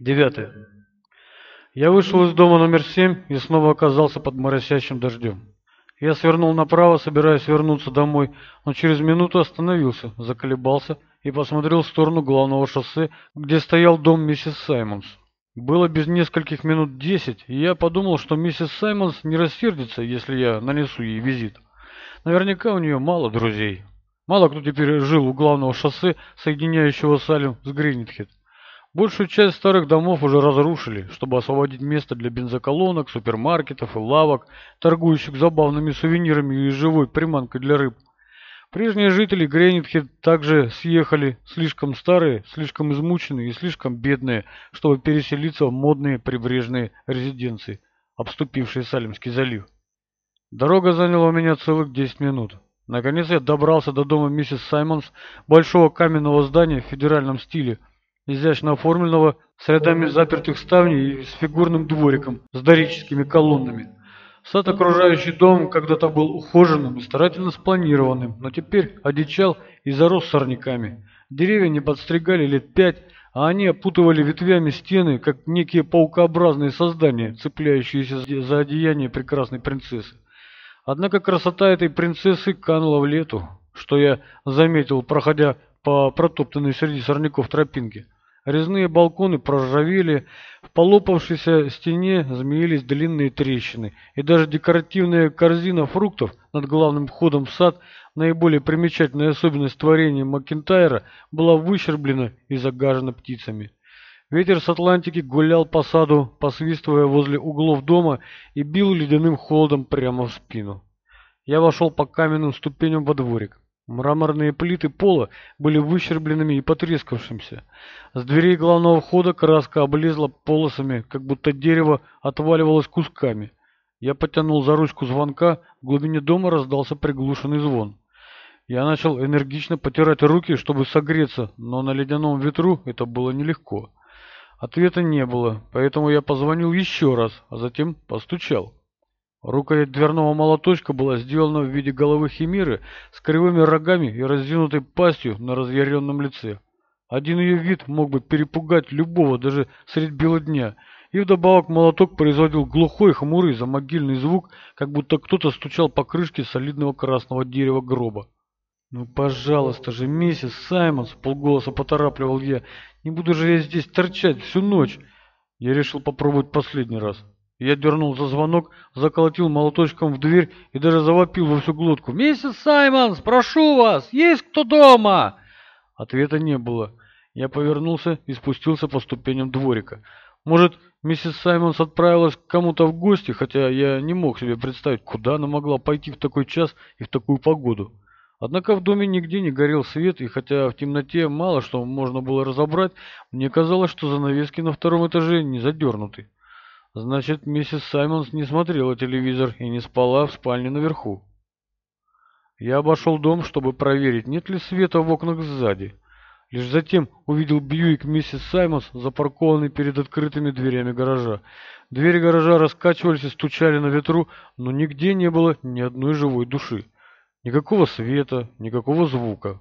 Девятое. Я вышел из дома номер семь и снова оказался под моросящим дождем. Я свернул направо, собираясь вернуться домой, но через минуту остановился, заколебался и посмотрел в сторону главного шоссе, где стоял дом миссис Саймонс. Было без нескольких минут десять, и я подумал, что миссис Саймонс не рассердится, если я нанесу ей визит. Наверняка у нее мало друзей. Мало кто теперь жил у главного шоссе, соединяющего Салем с Гринитхед. Большую часть старых домов уже разрушили, чтобы освободить место для бензоколонок, супермаркетов и лавок, торгующих забавными сувенирами и живой приманкой для рыб. Прежние жители Грейнитхед также съехали, слишком старые, слишком измученные и слишком бедные, чтобы переселиться в модные прибрежные резиденции, обступившие Салимский залив. Дорога заняла у меня целых 10 минут. Наконец я добрался до дома миссис Саймонс, большого каменного здания в федеральном стиле – изящно оформленного, с рядами запертых ставней и с фигурным двориком с дорическими колоннами. Сад, окружающий дом, когда-то был ухоженным и старательно спланированным, но теперь одичал и зарос сорняками. Деревья не подстригали лет пять, а они опутывали ветвями стены, как некие паукообразные создания, цепляющиеся за одеяние прекрасной принцессы. Однако красота этой принцессы канула в лету, что я заметил, проходя по протоптанной среди сорняков тропинке. Резные балконы проржавели, в полопавшейся стене змеились длинные трещины, и даже декоративная корзина фруктов над главным входом в сад, наиболее примечательная особенность творения Макентайра, была выщерблена и загажена птицами. Ветер с Атлантики гулял по саду, посвистывая возле углов дома и бил ледяным холодом прямо в спину. Я вошел по каменным ступеням во дворик. Мраморные плиты пола были выщербленными и потрескавшимся. С дверей главного входа краска облезла полосами, как будто дерево отваливалось кусками. Я потянул за ручку звонка, в глубине дома раздался приглушенный звон. Я начал энергично потирать руки, чтобы согреться, но на ледяном ветру это было нелегко. Ответа не было, поэтому я позвонил еще раз, а затем постучал. Рукоять дверного молоточка была сделана в виде головы химеры с кривыми рогами и разъянутой пастью на разъяренном лице. Один ее вид мог бы перепугать любого даже средь бела дня, и вдобавок молоток производил глухой, хмурый, замогильный звук, как будто кто-то стучал по крышке солидного красного дерева гроба. «Ну, пожалуйста же, миссис Саймонс!» — полголоса поторапливал я. «Не буду же я здесь торчать всю ночь!» Я решил попробовать последний раз. Я дернул за звонок, заколотил молоточком в дверь и даже завопил во всю глотку. «Миссис Саймонс, прошу вас, есть кто дома?» Ответа не было. Я повернулся и спустился по ступеням дворика. Может, миссис Саймонс отправилась к кому-то в гости, хотя я не мог себе представить, куда она могла пойти в такой час и в такую погоду. Однако в доме нигде не горел свет, и хотя в темноте мало что можно было разобрать, мне казалось, что занавески на втором этаже не задернуты. Значит, миссис Саймонс не смотрела телевизор и не спала в спальне наверху. Я обошел дом, чтобы проверить, нет ли света в окнах сзади. Лишь затем увидел Бьюик миссис Саймонс, запаркованный перед открытыми дверями гаража. Двери гаража раскачивались и стучали на ветру, но нигде не было ни одной живой души. Никакого света, никакого звука.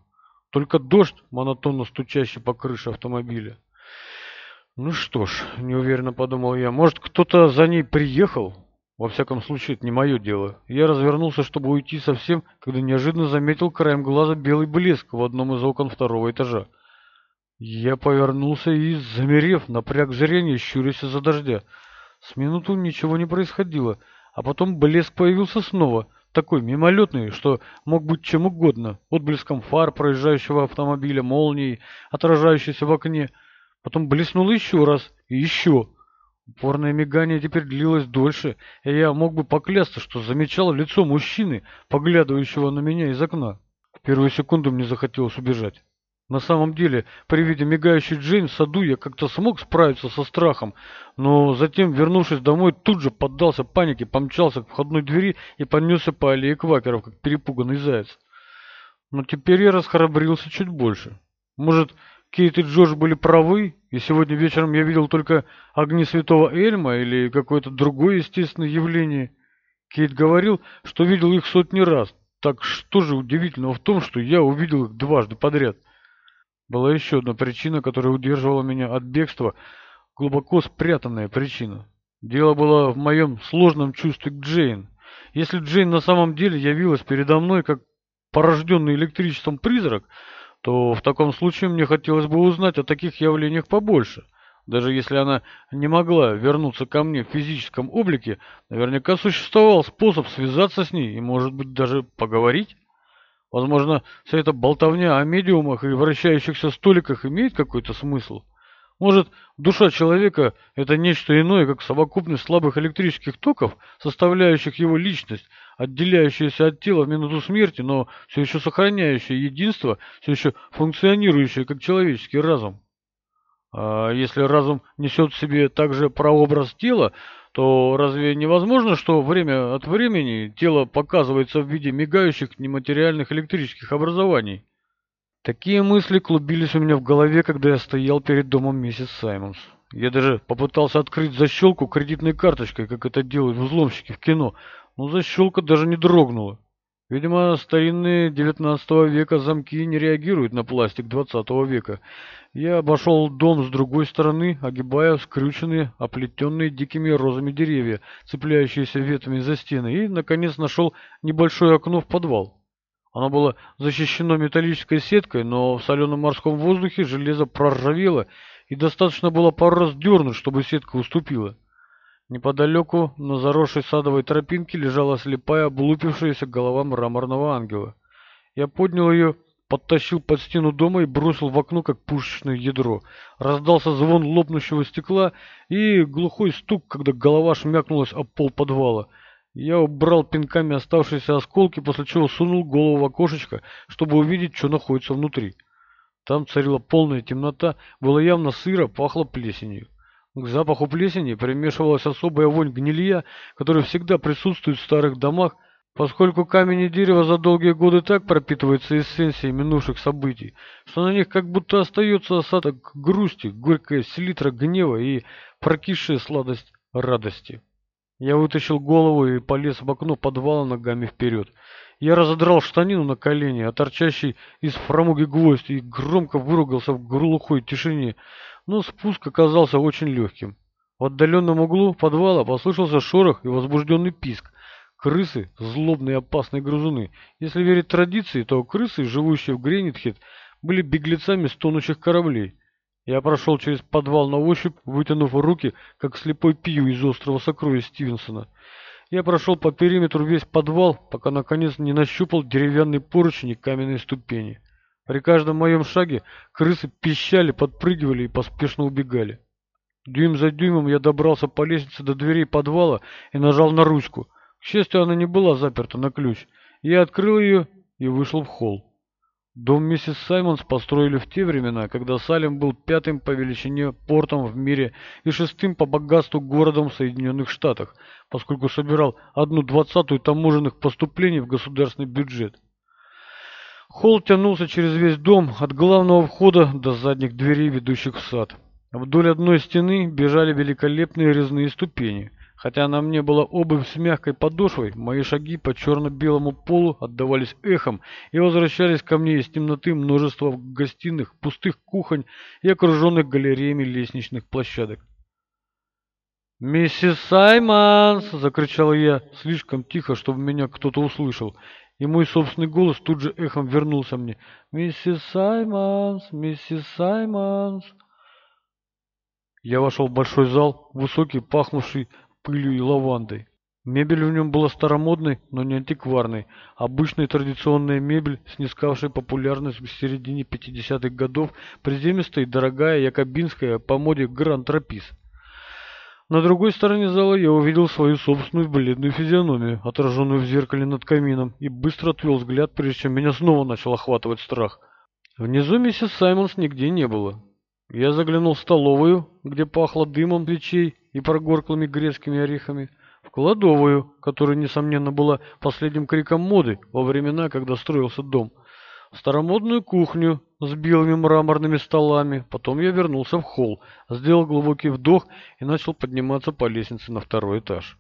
Только дождь, монотонно стучащий по крыше автомобиля. Ну что ж, неуверенно подумал я, может кто-то за ней приехал? Во всяком случае, это не мое дело. Я развернулся, чтобы уйти совсем, когда неожиданно заметил краем глаза белый блеск в одном из окон второго этажа. Я повернулся и, замерев, напряг зрение, щурясь из-за дождя. С минуту ничего не происходило, а потом блеск появился снова, такой мимолетный, что мог быть чем угодно, отблеском фар проезжающего автомобиля, молнией, отражающейся в окне — Потом блеснул еще раз и еще. Упорное мигание теперь длилось дольше, и я мог бы поклясться, что замечал лицо мужчины, поглядывающего на меня из окна. В первую секунду мне захотелось убежать. На самом деле, при виде мигающей Джейн в саду я как-то смог справиться со страхом, но затем, вернувшись домой, тут же поддался панике, помчался к входной двери и понесся по аллее квакеров, как перепуганный заяц. Но теперь я расхрабрился чуть больше. Может, Кейт и Джордж были правы, и сегодня вечером я видел только огни святого Эльма или какое-то другое естественное явление. Кейт говорил, что видел их сотни раз. Так что же удивительного в том, что я увидел их дважды подряд? Была еще одна причина, которая удерживала меня от бегства, глубоко спрятанная причина. Дело было в моем сложном чувстве к Джейн. Если Джейн на самом деле явилась передо мной как порожденный электричеством призрак, то в таком случае мне хотелось бы узнать о таких явлениях побольше. Даже если она не могла вернуться ко мне в физическом облике, наверняка существовал способ связаться с ней и, может быть, даже поговорить. Возможно, вся эта болтовня о медиумах и вращающихся столиках имеет какой-то смысл. Может, душа человека – это нечто иное, как совокупность слабых электрических токов, составляющих его личность, отделяющаяся от тела в минуту смерти, но все еще сохраняющая единство, все еще функционирующая как человеческий разум. А если разум несет в себе также прообраз тела, то разве невозможно, что время от времени тело показывается в виде мигающих нематериальных электрических образований? Такие мысли клубились у меня в голове, когда я стоял перед домом миссис Саймонс. Я даже попытался открыть защелку кредитной карточкой, как это делают взломщики в кино, но защелка даже не дрогнула. Видимо, старинные XIX века замки не реагируют на пластик XX века. Я обошел дом с другой стороны, огибая скрюченные, оплетенные дикими розами деревья, цепляющиеся ветвями за стены, и, наконец, нашел небольшое окно в подвал. Оно было защищено металлической сеткой, но в соленом морском воздухе железо проржавело, и достаточно было пару раз дернуть, чтобы сетка уступила. Неподалеку, на заросшей садовой тропинке, лежала слепая, облупившаяся голова мраморного ангела. Я поднял ее, подтащил под стену дома и бросил в окно, как пушечное ядро. Раздался звон лопнущего стекла и глухой стук, когда голова шмякнулась об пол подвала. Я убрал пинками оставшиеся осколки, после чего сунул голову в окошечко, чтобы увидеть, что находится внутри. Там царила полная темнота, было явно сыро, пахло плесенью. К запаху плесени примешивалась особая вонь гнилья, которая всегда присутствует в старых домах, поскольку камень и дерево за долгие годы так пропитываются эссенцией минувших событий, что на них как будто остается осадок грусти, горькая селитра гнева и прокисшая сладость радости. Я вытащил голову и полез в окно подвала ногами вперед. Я разодрал штанину на колени, а торчащий из фрамуги гвоздь, и громко выругался в глухой тишине, но спуск оказался очень легким. В отдаленном углу подвала послышался шорох и возбужденный писк. Крысы – злобные опасные грызуны. Если верить традиции, то крысы, живущие в Гренитхед, были беглецами с тонущих кораблей. Я прошел через подвал на ощупь, вытянув руки, как слепой пью из острова сокровищ Стивенсона. Я прошел по периметру весь подвал, пока наконец не нащупал деревянный поручень и каменные ступени. При каждом моем шаге крысы пищали, подпрыгивали и поспешно убегали. Дюйм за дюймом я добрался по лестнице до дверей подвала и нажал на ручку. К счастью, она не была заперта на ключ. Я открыл ее и вышел в холл. Дом миссис Саймонс построили в те времена, когда Салем был пятым по величине портом в мире и шестым по богатству городом в Соединенных Штатах, поскольку собирал одну двадцатую таможенных поступлений в государственный бюджет. Холл тянулся через весь дом, от главного входа до задних дверей, ведущих в сад. Вдоль одной стены бежали великолепные резные ступени – Хотя на мне была обувь с мягкой подошвой, мои шаги по черно-белому полу отдавались эхом и возвращались ко мне из темноты множества гостиных, пустых кухонь и окруженных галереями лестничных площадок. «Миссис Саймонс!» — закричал я, слишком тихо, чтобы меня кто-то услышал, и мой собственный голос тут же эхом вернулся мне. «Миссис Саймонс! Миссис Саймонс!» Я вошел в большой зал, высокий, пахнувший пылью и лавандой. Мебель в нем была старомодной, но не антикварной, обычная традиционная мебель, снискавшая популярность в середине 50-х годов, приземистая и дорогая, якобинская, по моде гранд-тропис. На другой стороне зала я увидел свою собственную бледную физиономию, отраженную в зеркале над камином, и быстро отвел взгляд, прежде чем меня снова начал охватывать страх. Внизу миссис Саймонс нигде не было. Я заглянул в столовую, где пахло дымом свечей и прогорклыми грецкими орехами, в кладовую, которая, несомненно, была последним криком моды во времена, когда строился дом, в старомодную кухню с белыми мраморными столами. Потом я вернулся в холл, сделал глубокий вдох и начал подниматься по лестнице на второй этаж.